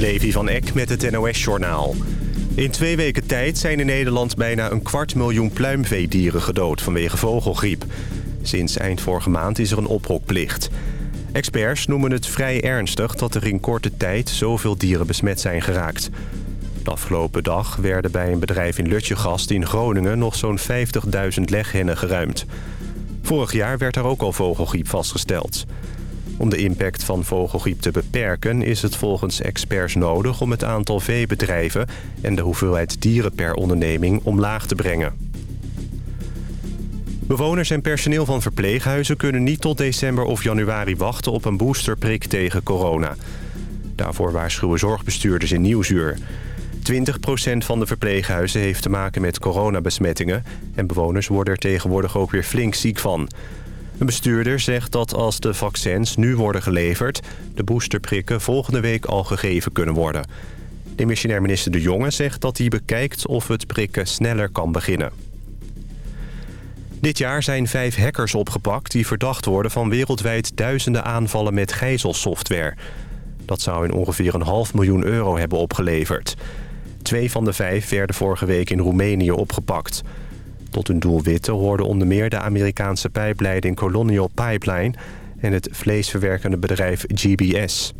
Levi van Eck met het NOS-journaal. In twee weken tijd zijn in Nederland bijna een kwart miljoen pluimveedieren gedood vanwege vogelgriep. Sinds eind vorige maand is er een ophokplicht. Experts noemen het vrij ernstig dat er in korte tijd zoveel dieren besmet zijn geraakt. De afgelopen dag werden bij een bedrijf in Lutjegast in Groningen nog zo'n 50.000 leghennen geruimd. Vorig jaar werd er ook al vogelgriep vastgesteld. Om de impact van vogelgriep te beperken is het volgens experts nodig om het aantal veebedrijven en de hoeveelheid dieren per onderneming omlaag te brengen. Bewoners en personeel van verpleeghuizen kunnen niet tot december of januari wachten op een boosterprik tegen corona. Daarvoor waarschuwen zorgbestuurders in Nieuwsuur. 20% van de verpleeghuizen heeft te maken met coronabesmettingen... en bewoners worden er tegenwoordig ook weer flink ziek van. Een bestuurder zegt dat als de vaccins nu worden geleverd... de boosterprikken volgende week al gegeven kunnen worden. De missionair minister De Jonge zegt dat hij bekijkt of het prikken sneller kan beginnen. Dit jaar zijn vijf hackers opgepakt die verdacht worden van wereldwijd duizenden aanvallen met gijzelsoftware. Dat zou in ongeveer een half miljoen euro hebben opgeleverd. Twee van de vijf werden vorige week in Roemenië opgepakt. Tot hun doelwitten hoorden onder meer de Amerikaanse pijpleiding Colonial Pipeline... en het vleesverwerkende bedrijf GBS.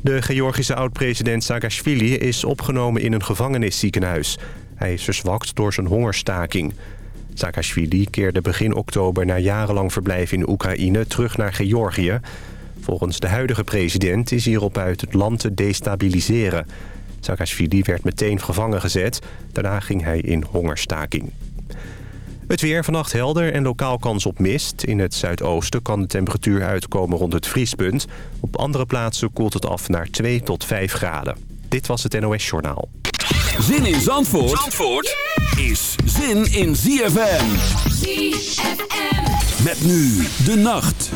De Georgische oud-president Saakashvili is opgenomen in een gevangenisziekenhuis. Hij is verzwakt door zijn hongerstaking. Saakashvili keerde begin oktober na jarenlang verblijf in Oekraïne terug naar Georgië. Volgens de huidige president is hierop uit het land te destabiliseren... Saakashvili werd meteen gevangen gezet. Daarna ging hij in hongerstaking. Het weer vannacht helder en lokaal kans op mist. In het zuidoosten kan de temperatuur uitkomen rond het vriespunt. Op andere plaatsen koelt het af naar 2 tot 5 graden. Dit was het NOS Journaal. Zin in Zandvoort, Zandvoort is zin in ZFM. ZFM. Met nu de nacht.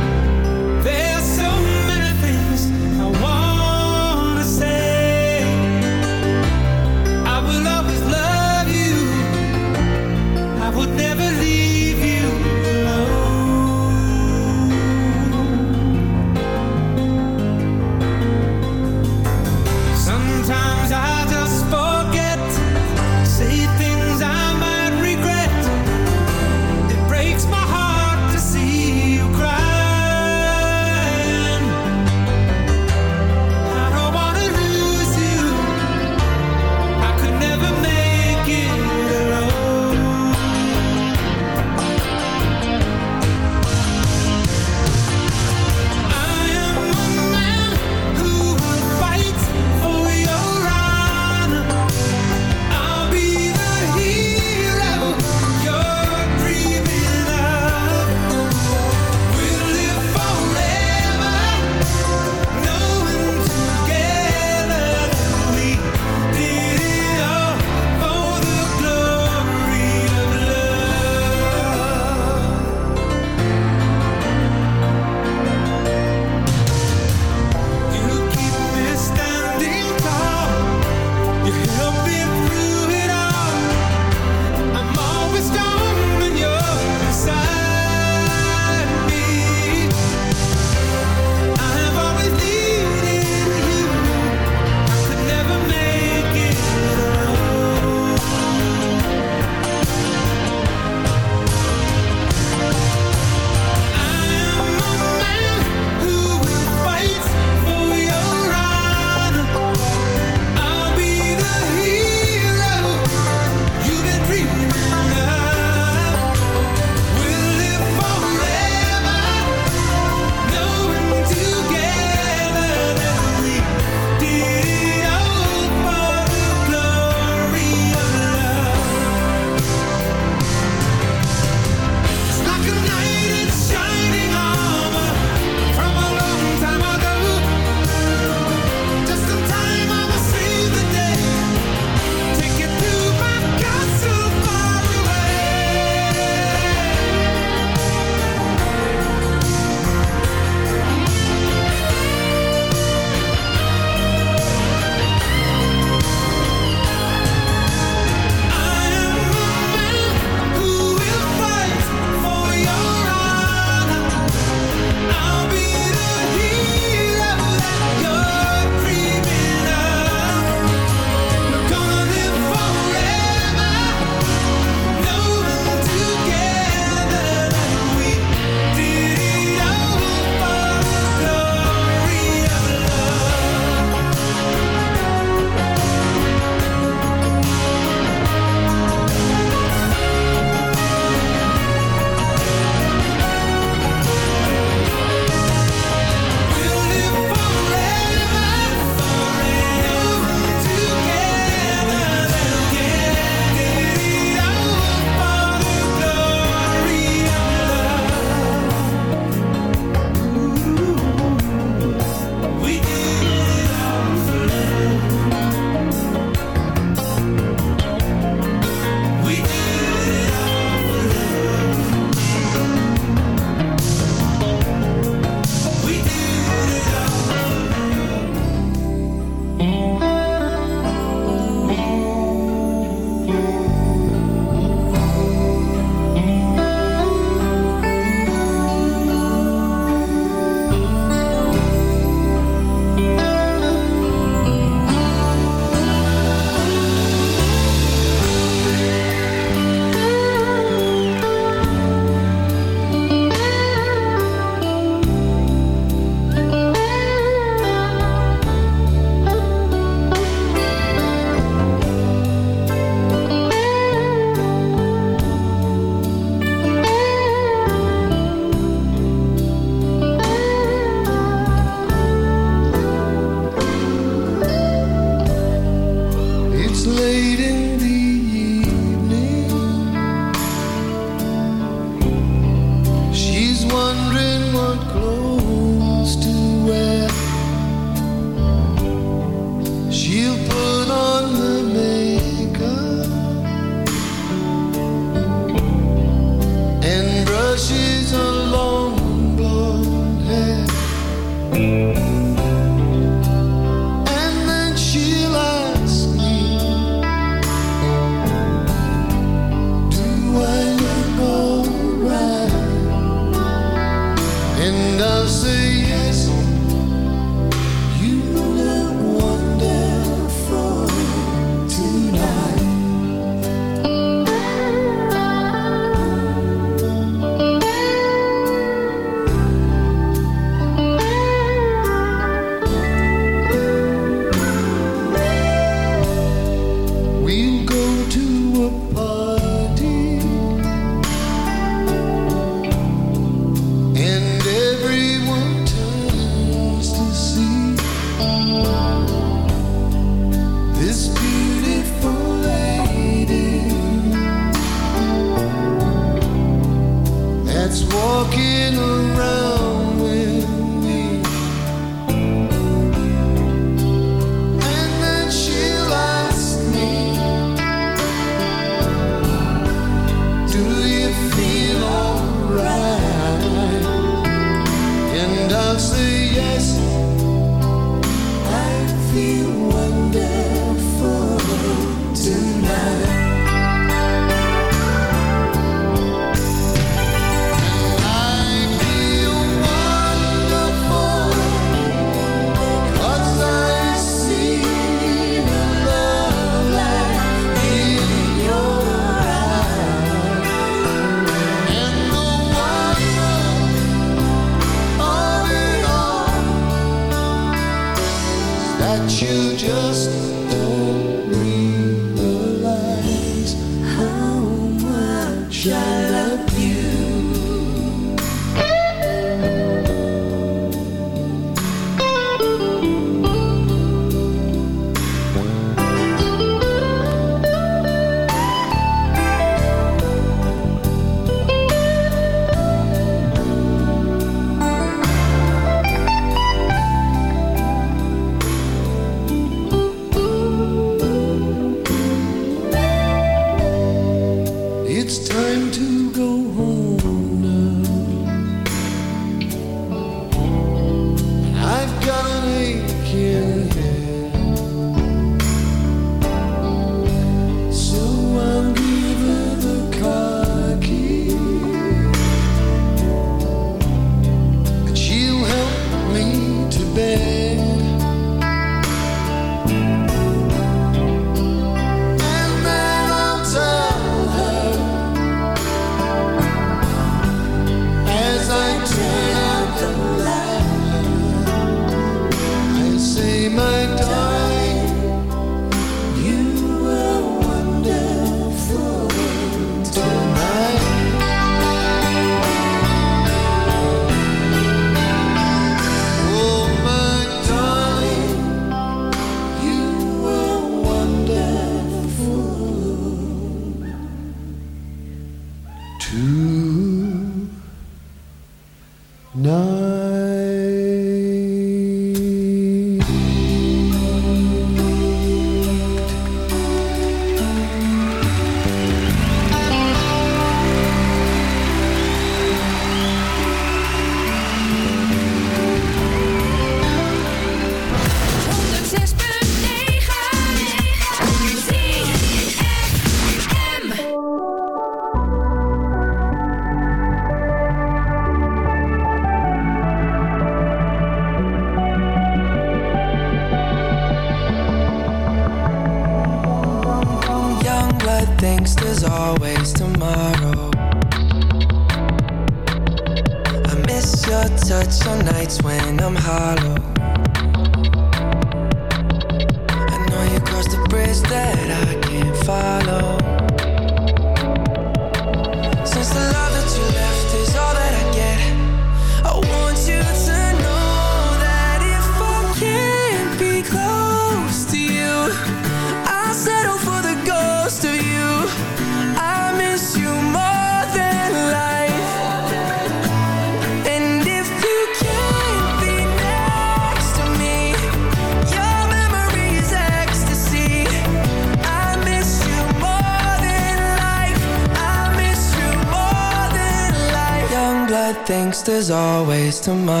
to my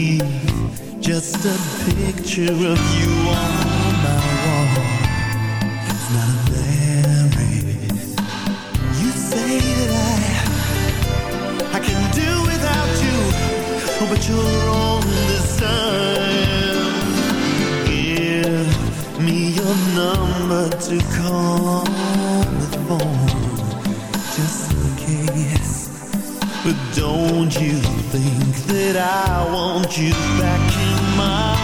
me Just a picture of you on my wall. It's not a memory. You say that I I can do without you But you're wrong this time Give me your number to call the phone Just in case. But don't you think that I want you back in my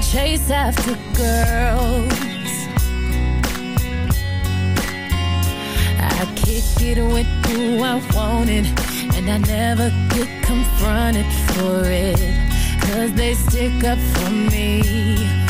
chase after girls. I kick it with who I want it And I never get confronted for it Cause they stick up for me.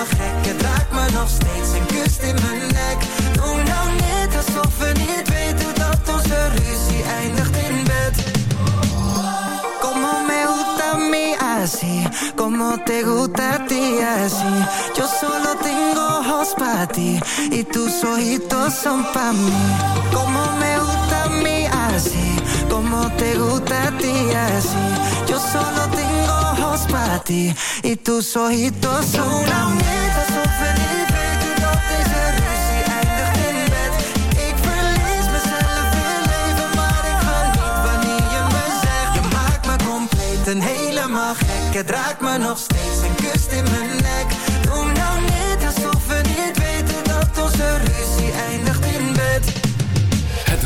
Helemaal gek. Het raakt me nog steeds en kust in mijn nek. Doe nou niet alsof we niet weten dat onze ruzie eindigt in bed. Como me gusta mí así, como te gusta ti así. Yo solo tengo ojos para ti y tus ojitos son para mí. Como me gusta mí así, como te gusta ti así. Yo solo tengo ojos para ti ojitos wanneer je me zegt. Je maakt me compleet en helemaal gek. Het raakt me nog steeds. En kust in mijn nek. Doe nou niet alsof we niet weten dat onze ruzie eindigt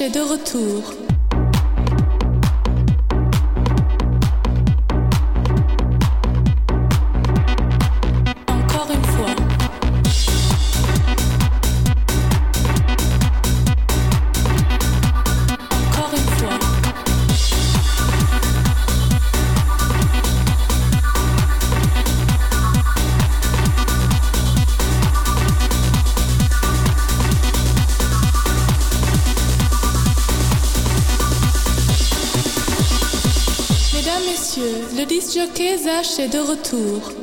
J'ai de retour. Zach est de retour.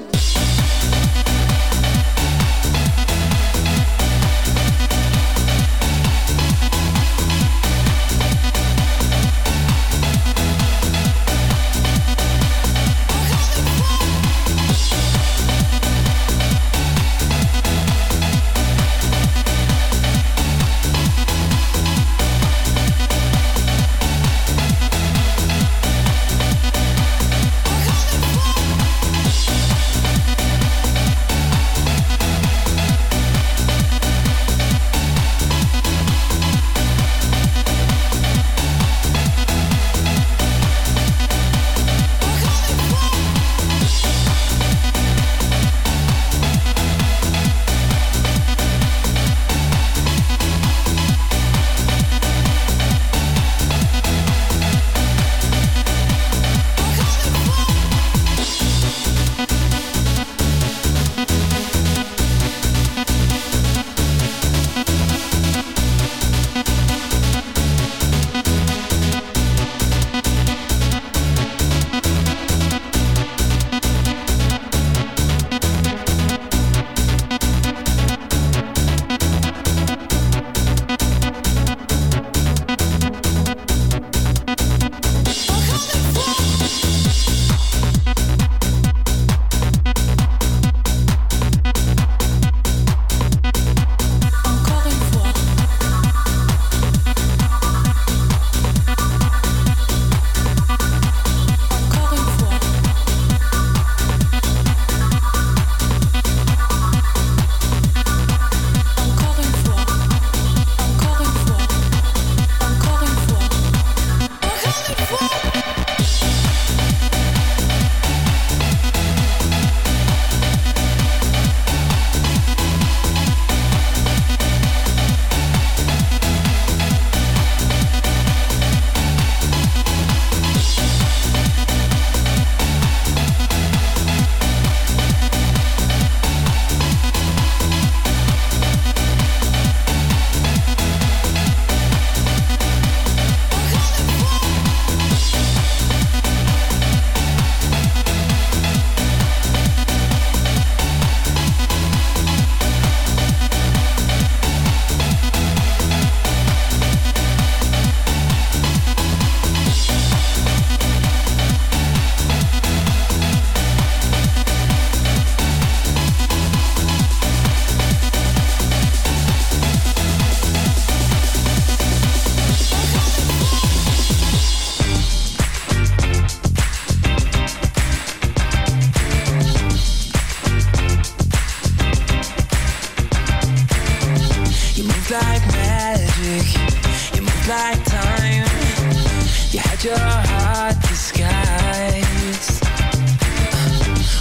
hard disguise.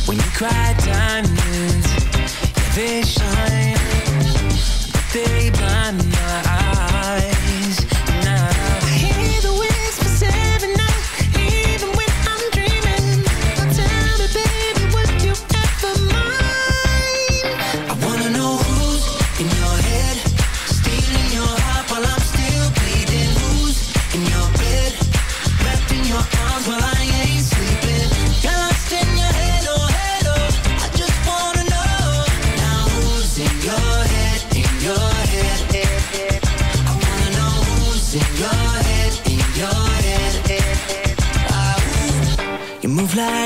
When you cry diamonds, yeah, they shine, but they blind my